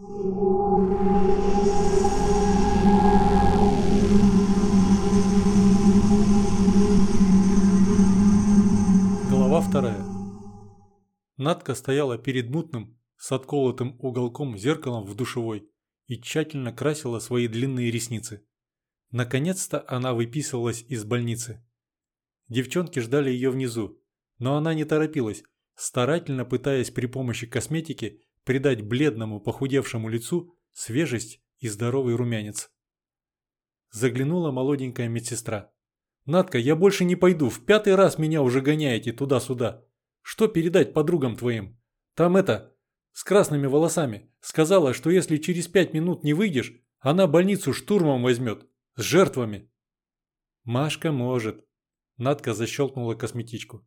Глава вторая. Надка стояла перед мутным, с отколотым уголком зеркалом в душевой и тщательно красила свои длинные ресницы. Наконец-то она выписывалась из больницы. Девчонки ждали ее внизу, но она не торопилась, старательно пытаясь при помощи косметики придать бледному похудевшему лицу свежесть и здоровый румянец. Заглянула молоденькая медсестра. «Надка, я больше не пойду, в пятый раз меня уже гоняете туда-сюда. Что передать подругам твоим? Там это, с красными волосами, сказала, что если через пять минут не выйдешь, она больницу штурмом возьмет, с жертвами». «Машка может», Надка защелкнула косметичку.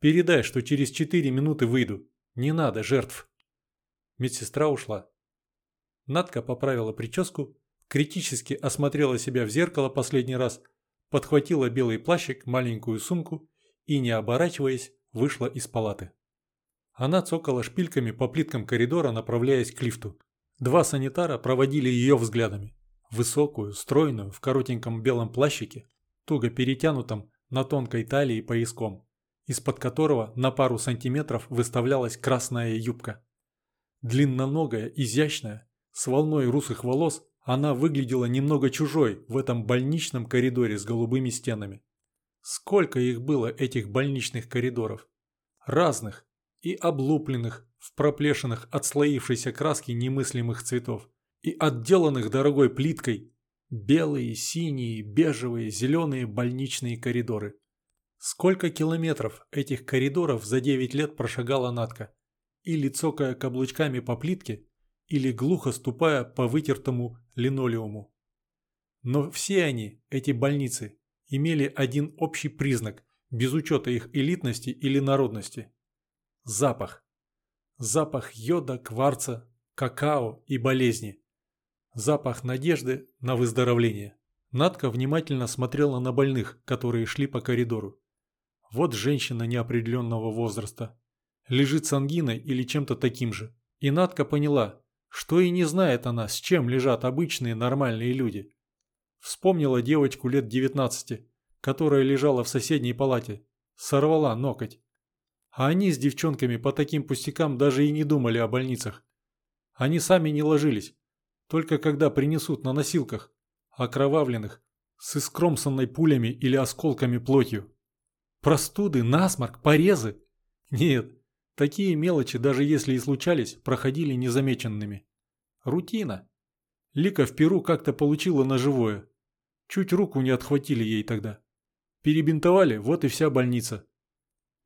«Передай, что через четыре минуты выйду. Не надо жертв». Медсестра ушла. Надка поправила прическу, критически осмотрела себя в зеркало последний раз, подхватила белый плащик, маленькую сумку и, не оборачиваясь, вышла из палаты. Она цокала шпильками по плиткам коридора, направляясь к лифту. Два санитара проводили ее взглядами. Высокую, стройную, в коротеньком белом плащике, туго перетянутом на тонкой талии пояском, из-под которого на пару сантиметров выставлялась красная юбка. Длинноногая, изящная, с волной русых волос, она выглядела немного чужой в этом больничном коридоре с голубыми стенами. Сколько их было, этих больничных коридоров? Разных и облупленных, в проплешинах отслоившейся краски немыслимых цветов и отделанных дорогой плиткой Белые, синие, бежевые, зеленые больничные коридоры. Сколько километров этих коридоров за 9 лет прошагала Натка, или цокая каблучками по плитке, или глухо ступая по вытертому линолеуму. Но все они, эти больницы, имели один общий признак, без учета их элитности или народности. Запах. Запах йода, кварца, какао и болезни. Запах надежды на выздоровление. Надка внимательно смотрела на больных, которые шли по коридору. Вот женщина неопределенного возраста. Лежит с ангиной или чем-то таким же. И Надка поняла, что и не знает она, с чем лежат обычные нормальные люди. Вспомнила девочку лет 19, которая лежала в соседней палате. Сорвала ноготь. А они с девчонками по таким пустякам даже и не думали о больницах. Они сами не ложились, только когда принесут на носилках, окровавленных, с искромсанной пулями или осколками плотью. Простуды, насморк, порезы? Нет, такие мелочи, даже если и случались, проходили незамеченными. Рутина. Лика в Перу как-то получила ножевое. Чуть руку не отхватили ей тогда. Перебинтовали, вот и вся больница.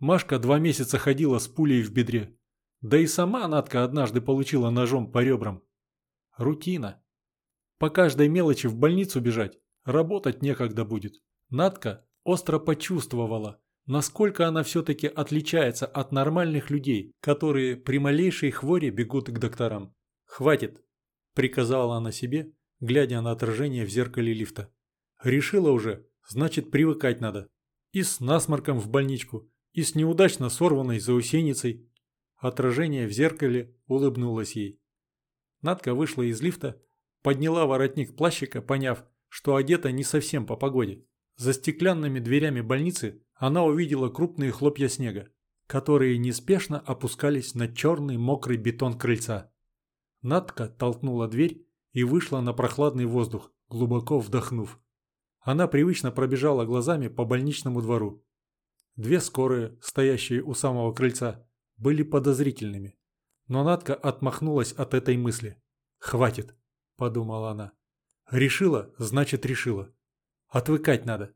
Машка два месяца ходила с пулей в бедре. Да и сама Натка однажды получила ножом по ребрам. Рутина. По каждой мелочи в больницу бежать, работать некогда будет. Надка остро почувствовала, насколько она все-таки отличается от нормальных людей, которые при малейшей хворе бегут к докторам. «Хватит», – приказала она себе, глядя на отражение в зеркале лифта. «Решила уже, значит привыкать надо. И с насморком в больничку, и с неудачно сорванной заусеницей». Отражение в зеркале улыбнулось ей. Надка вышла из лифта, подняла воротник плащика, поняв, что одета не совсем по погоде. За стеклянными дверями больницы она увидела крупные хлопья снега, которые неспешно опускались на черный мокрый бетон крыльца. Надка толкнула дверь и вышла на прохладный воздух, глубоко вдохнув. Она привычно пробежала глазами по больничному двору. Две скорые, стоящие у самого крыльца, были подозрительными. Но Надка отмахнулась от этой мысли. «Хватит», – подумала она. «Решила, значит решила. Отвыкать надо».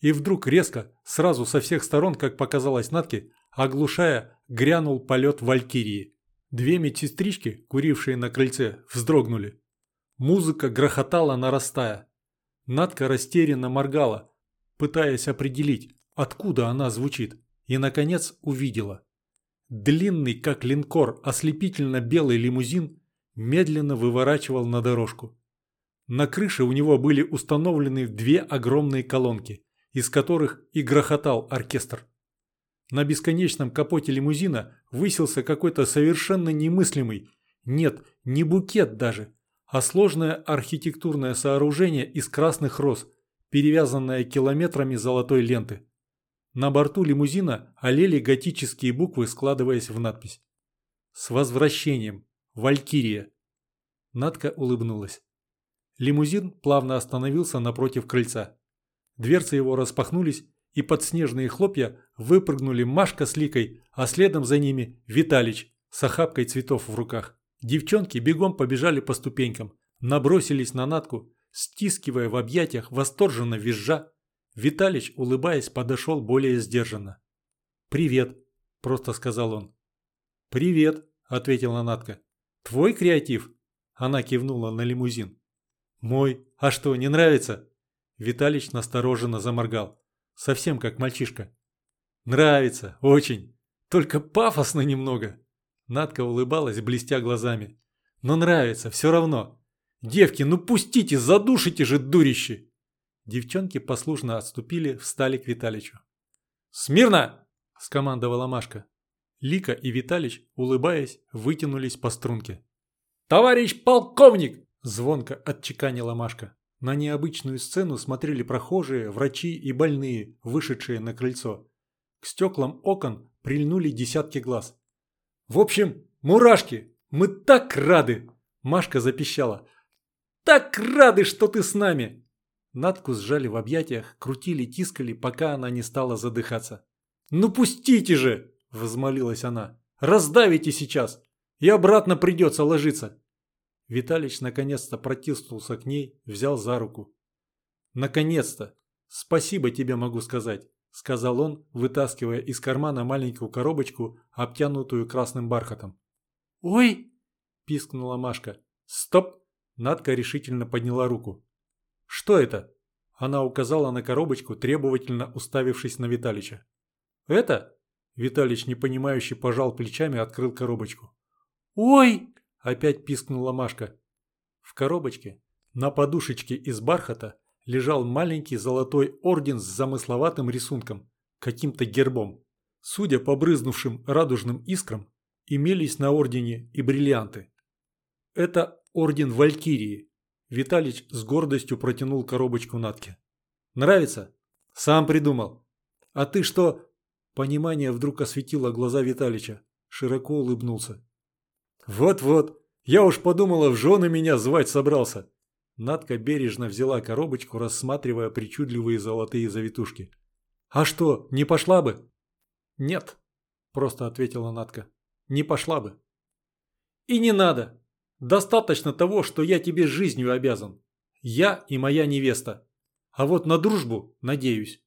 И вдруг резко, сразу со всех сторон, как показалось Натке, оглушая, грянул полет валькирии. Две медсестрички, курившие на крыльце, вздрогнули. Музыка грохотала, нарастая. Надка растерянно моргала, пытаясь определить, откуда она звучит, и, наконец, увидела – Длинный, как линкор, ослепительно-белый лимузин медленно выворачивал на дорожку. На крыше у него были установлены две огромные колонки, из которых и грохотал оркестр. На бесконечном капоте лимузина высился какой-то совершенно немыслимый, Нет, не букет даже, а сложное архитектурное сооружение из красных роз, перевязанное километрами золотой ленты. На борту лимузина олели готические буквы, складываясь в надпись. «С возвращением! Валькирия!» Надка улыбнулась. Лимузин плавно остановился напротив крыльца. Дверцы его распахнулись, и под снежные хлопья выпрыгнули Машка с Ликой, а следом за ними Виталич с охапкой цветов в руках. Девчонки бегом побежали по ступенькам, набросились на Натку, стискивая в объятиях, восторженно визжа. Виталич, улыбаясь, подошел более сдержанно. «Привет», – просто сказал он. «Привет», – ответила Натка. «Твой креатив?» Она кивнула на лимузин. «Мой. А что, не нравится?» Виталич настороженно заморгал. Совсем как мальчишка. «Нравится. Очень. Только пафосно немного». Надка улыбалась, блестя глазами. «Но нравится, все равно. Девки, ну пустите, задушите же, дурищи!» Девчонки послушно отступили, встали к Виталичу. «Смирно!» – скомандовала Машка. Лика и Виталич, улыбаясь, вытянулись по струнке. «Товарищ полковник!» – звонко отчеканила Машка. На необычную сцену смотрели прохожие, врачи и больные, вышедшие на крыльцо. К стеклам окон прильнули десятки глаз. «В общем, мурашки, мы так рады!» Машка запищала. «Так рады, что ты с нами!» Натку сжали в объятиях, крутили, тискали, пока она не стала задыхаться. «Ну пустите же!» – взмолилась она. «Раздавите сейчас! И обратно придется ложиться. Виталич наконец-то протиснулся к ней, взял за руку. «Наконец-то! Спасибо тебе могу сказать», – сказал он, вытаскивая из кармана маленькую коробочку, обтянутую красным бархатом. «Ой!» – пискнула Машка. «Стоп!» – Надка решительно подняла руку. «Что это?» – она указала на коробочку, требовательно уставившись на Виталича. «Это?» – Виталич, непонимающе пожал плечами, открыл коробочку. «Ой!» – опять пискнула Машка. В коробочке на подушечке из бархата лежал маленький золотой орден с замысловатым рисунком, каким-то гербом. Судя по брызнувшим радужным искрам, имелись на ордене и бриллианты. Это орден Валькирии. Виталич с гордостью протянул коробочку Натке. «Нравится?» «Сам придумал». «А ты что?» Понимание вдруг осветило глаза Виталича. Широко улыбнулся. «Вот-вот, я уж подумала, в жены меня звать собрался». Надка бережно взяла коробочку, рассматривая причудливые золотые завитушки. «А что, не пошла бы?» «Нет», – просто ответила Надка. «Не пошла бы». «И не надо. Достаточно того, что я тебе жизнью обязан. Я и моя невеста. А вот на дружбу надеюсь».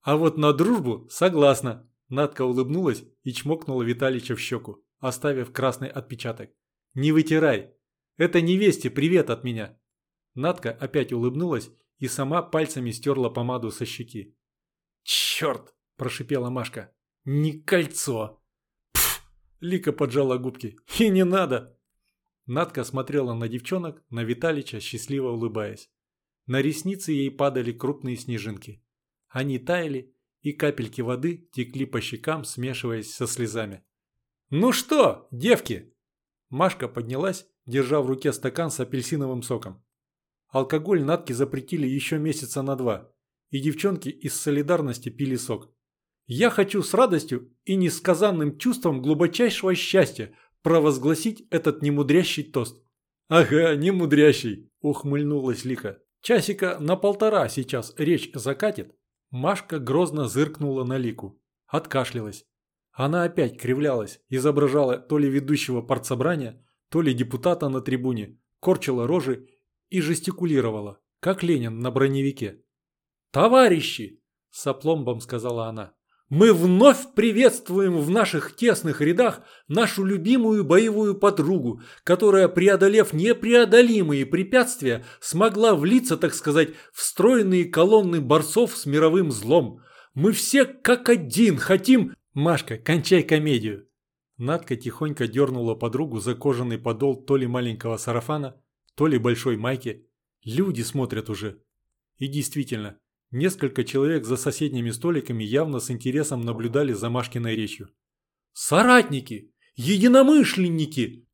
«А вот на дружбу согласна», – Надка улыбнулась и чмокнула Виталича в щеку оставив красный отпечаток. «Не вытирай! Это невесте привет от меня!» Надка опять улыбнулась и сама пальцами стерла помаду со щеки. «Черт!» – прошипела Машка. «Не кольцо!» «Пф!» – Лика поджала губки. «И не надо!» Надка смотрела на девчонок, на Виталича, счастливо улыбаясь. На ресницы ей падали крупные снежинки. Они таяли, и капельки воды текли по щекам, смешиваясь со слезами. «Ну что, девки?» Машка поднялась, держа в руке стакан с апельсиновым соком. Алкоголь Натки запретили еще месяца на два, и девчонки из солидарности пили сок. «Я хочу с радостью и несказанным чувством глубочайшего счастья провозгласить этот немудрящий тост». «Ага, немудрящий», – ухмыльнулась Лика. «Часика на полтора сейчас речь закатит». Машка грозно зыркнула на Лику. Откашлялась. Она опять кривлялась, изображала то ли ведущего партсобрания, то ли депутата на трибуне, корчила рожи и жестикулировала, как Ленин на броневике. «Товарищи!» – с сказала она. «Мы вновь приветствуем в наших тесных рядах нашу любимую боевую подругу, которая, преодолев непреодолимые препятствия, смогла влиться, так сказать, в стройные колонны борцов с мировым злом. Мы все как один хотим «Машка, кончай комедию!» Надка тихонько дернула подругу за кожаный подол то ли маленького сарафана, то ли большой майки. Люди смотрят уже. И действительно, несколько человек за соседними столиками явно с интересом наблюдали за Машкиной речью. «Соратники! Единомышленники!»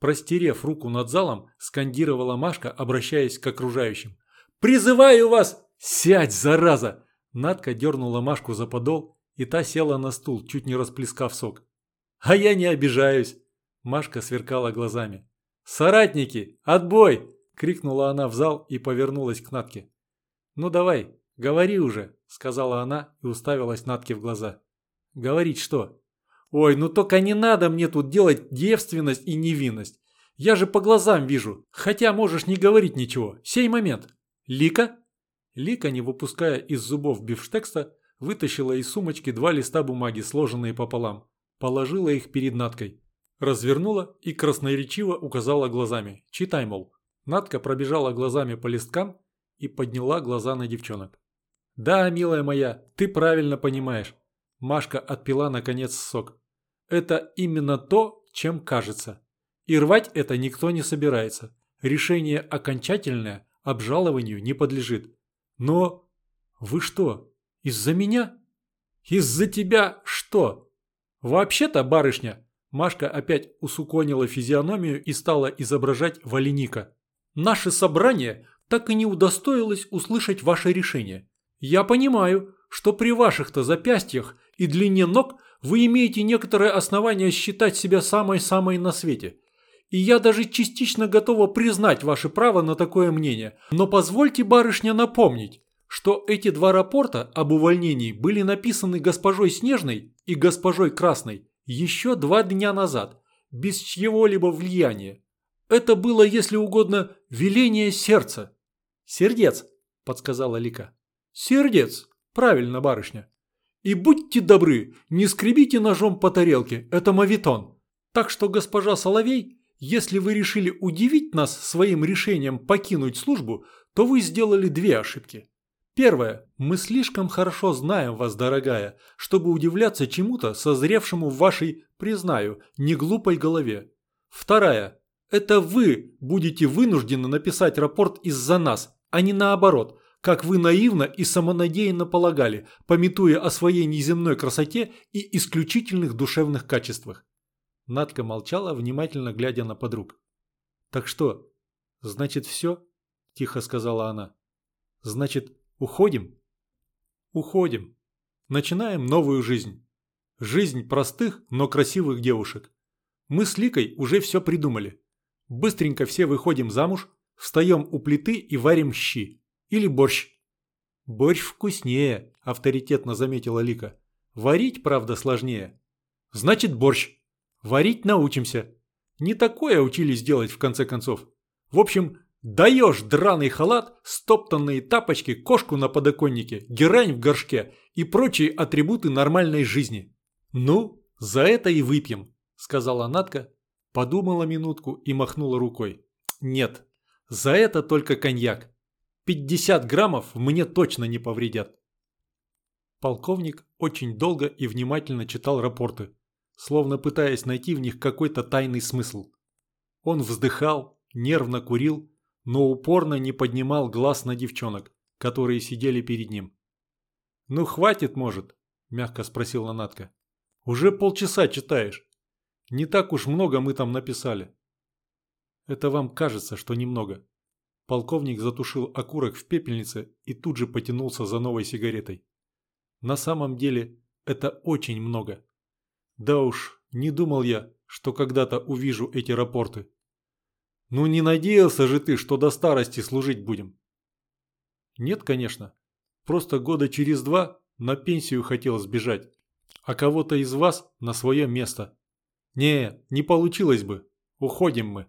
Простерев руку над залом, скандировала Машка, обращаясь к окружающим. «Призываю вас! Сядь, зараза!» Надка дернула Машку за подол, и та села на стул, чуть не расплескав сок. «А я не обижаюсь!» Машка сверкала глазами. «Соратники, отбой!» – крикнула она в зал и повернулась к Натке. «Ну давай, говори уже!» – сказала она и уставилась Натке в глаза. «Говорить что?» «Ой, ну только не надо мне тут делать девственность и невинность. Я же по глазам вижу, хотя можешь не говорить ничего. Сей момент. Лика?» Лика, не выпуская из зубов бифштекса, вытащила из сумочки два листа бумаги, сложенные пополам. Положила их перед Наткой. Развернула и красноречиво указала глазами. «Читай, мол». Натка пробежала глазами по листкам и подняла глаза на девчонок. «Да, милая моя, ты правильно понимаешь. Машка отпила наконец сок. Это именно то, чем кажется. И рвать это никто не собирается. Решение окончательное, обжалованию не подлежит. Но вы что, из-за меня? Из-за тебя что? Вообще-то, барышня, Машка опять усуконила физиономию и стала изображать валеника. Наше собрание так и не удостоилось услышать ваше решение. Я понимаю, что при ваших-то запястьях и длине ног вы имеете некоторое основание считать себя самой-самой на свете. И я даже частично готова признать ваше право на такое мнение. Но позвольте, барышня, напомнить, что эти два рапорта об увольнении были написаны госпожой Снежной и госпожой Красной еще два дня назад, без чьего-либо влияния. Это было, если угодно, веление сердца. «Сердец», – подсказала Лика. «Сердец, правильно, барышня. И будьте добры, не скребите ножом по тарелке, это мавитон. Так что, госпожа Соловей, если вы решили удивить нас своим решением покинуть службу, то вы сделали две ошибки. Первое. Мы слишком хорошо знаем вас, дорогая, чтобы удивляться чему-то, созревшему в вашей, признаю, неглупой голове. Вторая. Это вы будете вынуждены написать рапорт из-за нас, а не наоборот – как вы наивно и самонадеянно полагали, пометуя о своей неземной красоте и исключительных душевных качествах. Надка молчала, внимательно глядя на подруг. «Так что, значит все?» – тихо сказала она. «Значит, уходим?» «Уходим. Начинаем новую жизнь. Жизнь простых, но красивых девушек. Мы с Ликой уже все придумали. Быстренько все выходим замуж, встаем у плиты и варим щи. Или борщ. Борщ вкуснее, авторитетно заметила Лика. Варить, правда, сложнее. Значит, борщ. Варить научимся. Не такое учились делать в конце концов. В общем, даешь драный халат, стоптанные тапочки, кошку на подоконнике, герань в горшке и прочие атрибуты нормальной жизни. Ну, за это и выпьем, сказала Натка, подумала минутку и махнула рукой. Нет, за это только коньяк. 50 граммов мне точно не повредят. Полковник очень долго и внимательно читал рапорты, словно пытаясь найти в них какой-то тайный смысл. Он вздыхал, нервно курил, но упорно не поднимал глаз на девчонок, которые сидели перед ним. «Ну хватит, может?» – мягко спросила Натка. «Уже полчаса читаешь. Не так уж много мы там написали». «Это вам кажется, что немного», Полковник затушил окурок в пепельнице и тут же потянулся за новой сигаретой. На самом деле это очень много. Да уж, не думал я, что когда-то увижу эти рапорты. Ну не надеялся же ты, что до старости служить будем? Нет, конечно. Просто года через два на пенсию хотел сбежать, а кого-то из вас на свое место. Не, не получилось бы. Уходим мы.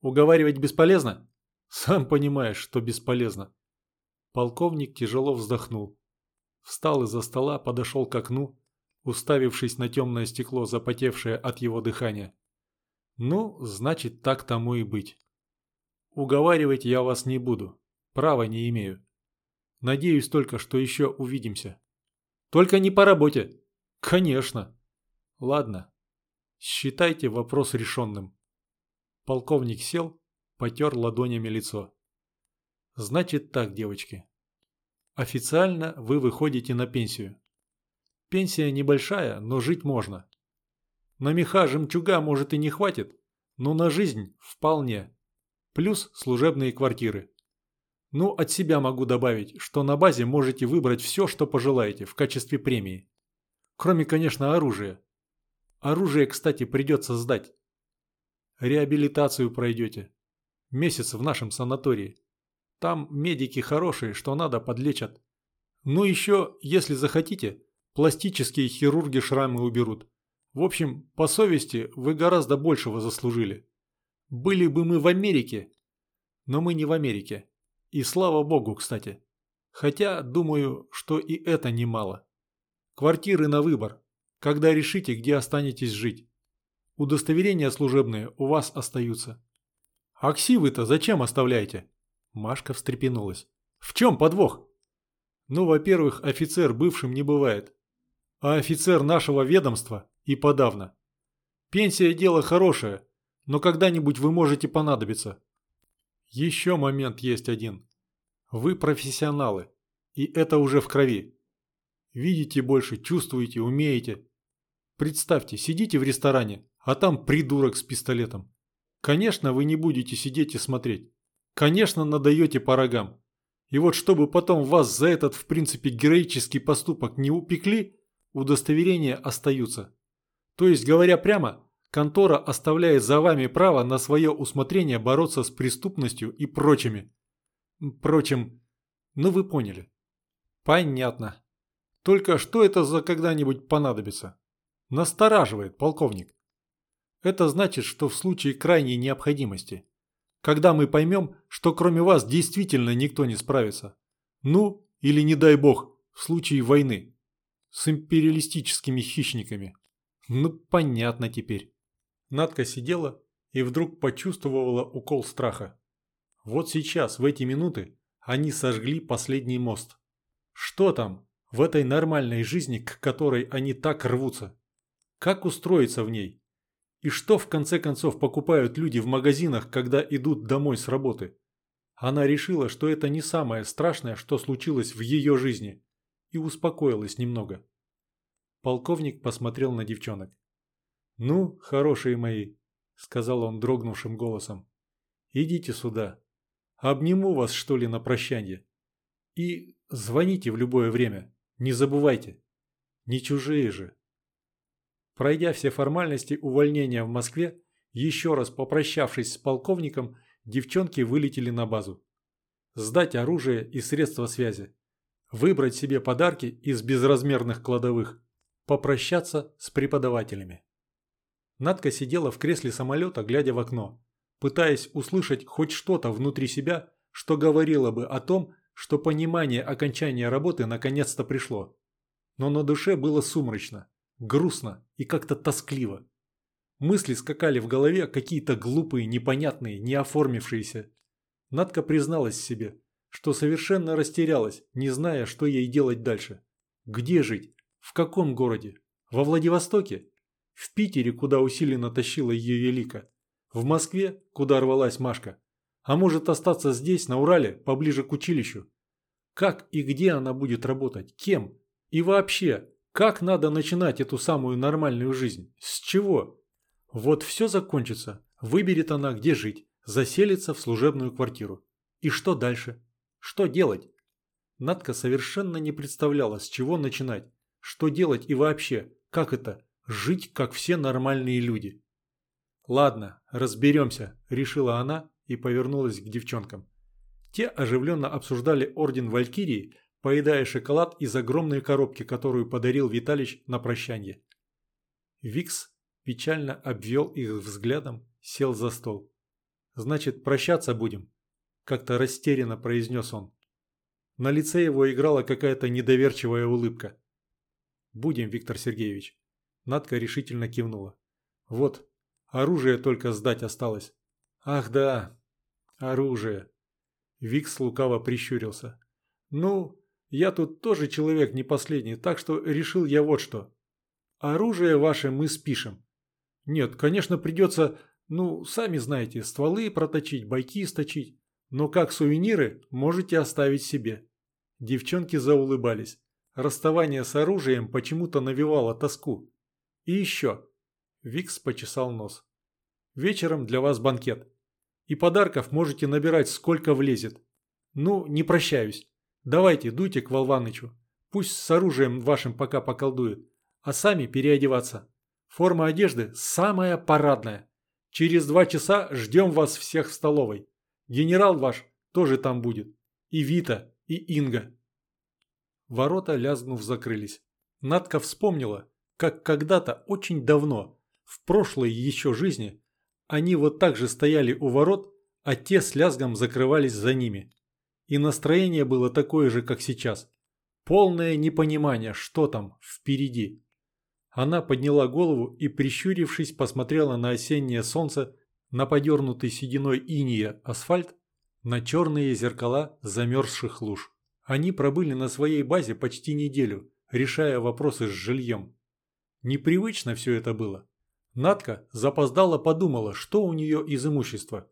Уговаривать бесполезно? Сам понимаешь, что бесполезно. Полковник тяжело вздохнул. Встал из-за стола, подошел к окну, уставившись на темное стекло, запотевшее от его дыхания. Ну, значит, так тому и быть. Уговаривать я вас не буду. Права не имею. Надеюсь только, что еще увидимся. Только не по работе. Конечно. Ладно. Считайте вопрос решенным. Полковник сел, потер ладонями лицо. Значит так, девочки. Официально вы выходите на пенсию. Пенсия небольшая, но жить можно. На меха жемчуга может и не хватит, но на жизнь вполне. Плюс служебные квартиры. Ну, от себя могу добавить, что на базе можете выбрать все, что пожелаете в качестве премии. Кроме, конечно, оружия. Оружие, кстати, придется сдать. Реабилитацию пройдете. Месяц в нашем санатории. Там медики хорошие, что надо, подлечат. Ну еще, если захотите, пластические хирурги шрамы уберут. В общем, по совести вы гораздо большего заслужили. Были бы мы в Америке, но мы не в Америке. И слава богу, кстати. Хотя, думаю, что и это немало. Квартиры на выбор, когда решите, где останетесь жить. Удостоверения служебные у вас остаются. Аксивы-то зачем оставляете? Машка встрепенулась. В чем подвох? Ну, во-первых, офицер бывшим не бывает. А офицер нашего ведомства и подавно. Пенсия дело хорошее, но когда-нибудь вы можете понадобиться. Еще момент есть один. Вы профессионалы, и это уже в крови. Видите больше, чувствуете, умеете. Представьте, сидите в ресторане, а там придурок с пистолетом. Конечно, вы не будете сидеть и смотреть. Конечно, надаете по рогам. И вот чтобы потом вас за этот, в принципе, героический поступок не упекли, удостоверения остаются. То есть, говоря прямо, контора оставляет за вами право на свое усмотрение бороться с преступностью и прочими. Впрочем, ну вы поняли. Понятно. Только что это за когда-нибудь понадобится? Настораживает, полковник. Это значит, что в случае крайней необходимости. Когда мы поймем, что кроме вас действительно никто не справится. Ну, или не дай бог, в случае войны. С империалистическими хищниками. Ну, понятно теперь. Надка сидела и вдруг почувствовала укол страха. Вот сейчас, в эти минуты, они сожгли последний мост. Что там, в этой нормальной жизни, к которой они так рвутся? Как устроиться в ней? И что в конце концов покупают люди в магазинах, когда идут домой с работы? Она решила, что это не самое страшное, что случилось в ее жизни, и успокоилась немного. Полковник посмотрел на девчонок. «Ну, хорошие мои», — сказал он дрогнувшим голосом, — «идите сюда. Обниму вас, что ли, на прощанье. И звоните в любое время. Не забывайте. Не чужие же. Пройдя все формальности увольнения в Москве, еще раз попрощавшись с полковником, девчонки вылетели на базу. Сдать оружие и средства связи. Выбрать себе подарки из безразмерных кладовых. Попрощаться с преподавателями. Надка сидела в кресле самолета, глядя в окно пытаясь услышать хоть что-то внутри себя, что говорило бы о том, что понимание окончания работы наконец-то пришло. Но на душе было сумрачно, грустно и как-то тоскливо. Мысли скакали в голове, какие-то глупые, непонятные, не оформившиеся. Надка призналась себе, что совершенно растерялась, не зная, что ей делать дальше. Где жить? В каком городе? Во Владивостоке? В Питере, куда усиленно тащила ее Елика? В Москве, куда рвалась Машка. А может остаться здесь, на Урале, поближе к училищу. Как и где она будет работать? Кем? И вообще, как надо начинать эту самую нормальную жизнь? С чего? Вот все закончится. Выберет она, где жить. Заселится в служебную квартиру. И что дальше? Что делать? Надка совершенно не представляла, с чего начинать. Что делать и вообще, как это, жить, как все нормальные люди. «Ладно, разберемся», – решила она и повернулась к девчонкам. Те оживленно обсуждали Орден Валькирии, поедая шоколад из огромной коробки, которую подарил Виталич на прощание. Викс печально обвел их взглядом, сел за стол. «Значит, прощаться будем», – как-то растерянно произнес он. На лице его играла какая-то недоверчивая улыбка. «Будем, Виктор Сергеевич». Надка решительно кивнула. «Вот, Оружие только сдать осталось. Ах да, оружие. Викс лукаво прищурился. Ну, я тут тоже человек не последний, так что решил я вот что. Оружие ваше мы спишем. Нет, конечно, придется, ну, сами знаете, стволы проточить, бойки сточить. Но как сувениры можете оставить себе. Девчонки заулыбались. Расставание с оружием почему-то навевало тоску. И еще. Викс почесал нос. Вечером для вас банкет. И подарков можете набирать сколько влезет. Ну, не прощаюсь. Давайте, дуйте к Волванычу. Пусть с оружием вашим пока поколдует. А сами переодеваться. Форма одежды самая парадная. Через два часа ждем вас всех в столовой. Генерал ваш тоже там будет. И Вита, и Инга. Ворота, лязгнув, закрылись. Надка вспомнила, как когда-то очень давно, в прошлой еще жизни, они вот так же стояли у ворот, а те с лязгом закрывались за ними. И настроение было такое же, как сейчас. Полное непонимание, что там впереди. Она подняла голову и, прищурившись, посмотрела на осеннее солнце, на подернутый сединой иния асфальт, на черные зеркала замерзших луж. Они пробыли на своей базе почти неделю, решая вопросы с жильем. Непривычно все это было. Надка запоздала подумала, что у нее из имущества.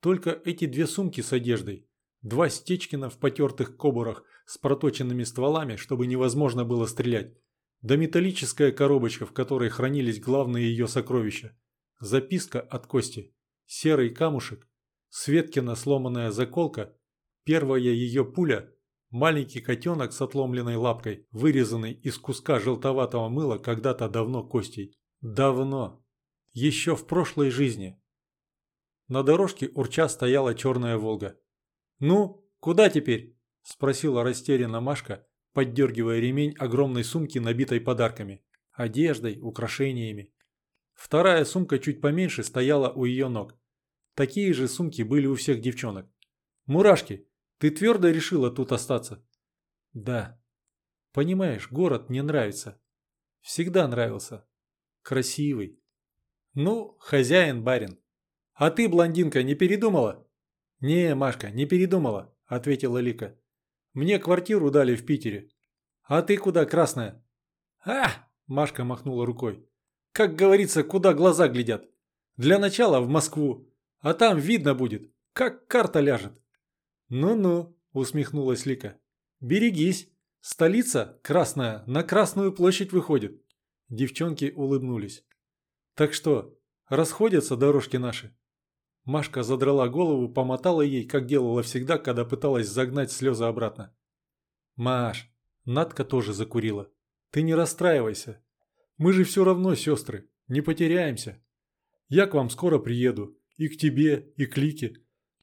Только эти две сумки с одеждой, два стечкина в потертых кобурах с проточенными стволами, чтобы невозможно было стрелять, да металлическая коробочка, в которой хранились главные ее сокровища. Записка от Кости. Серый камушек. Светкина сломанная заколка. Первая ее пуля. Маленький котенок с отломленной лапкой, вырезанный из куска желтоватого мыла когда-то давно Костей. Давно. Еще в прошлой жизни. На дорожке урча стояла черная «Волга». «Ну, куда теперь?» – спросила растерянно Машка, поддергивая ремень огромной сумки, набитой подарками, одеждой, украшениями. Вторая сумка чуть поменьше стояла у ее ног. Такие же сумки были у всех девчонок. «Мурашки, ты твердо решила тут остаться?» «Да. Понимаешь, город мне нравится. Всегда нравился. Красивый. Ну, хозяин барин. А ты, блондинка, не передумала?» «Не, Машка, не передумала», – ответила Лика. Мне квартиру дали в Питере. А ты куда, красная?» «А!» – Машка махнула рукой. «Как говорится, куда глаза глядят. Для начала в Москву, а там видно будет, как карта ляжет». «Ну-ну», – усмехнулась Лика. «Берегись. Столица, красная, на Красную площадь выходит». Девчонки улыбнулись. «Так что, расходятся дорожки наши?» Машка задрала голову, помотала ей, как делала всегда, когда пыталась загнать слезы обратно. «Маш, Надка тоже закурила. Ты не расстраивайся. Мы же все равно сестры, не потеряемся. Я к вам скоро приеду, и к тебе, и к Лике.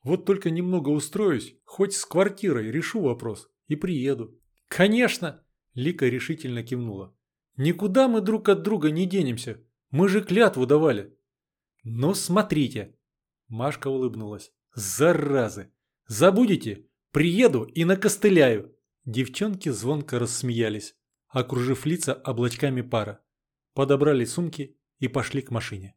Вот только немного устроюсь, хоть с квартирой решу вопрос, и приеду». «Конечно!» – Лика решительно кивнула. «Никуда мы друг от друга не денемся. Мы же клятву давали». «Но смотрите!» Машка улыбнулась. «Заразы! Забудете? Приеду и накостыляю!» Девчонки звонко рассмеялись, окружив лица облачками пара. Подобрали сумки и пошли к машине.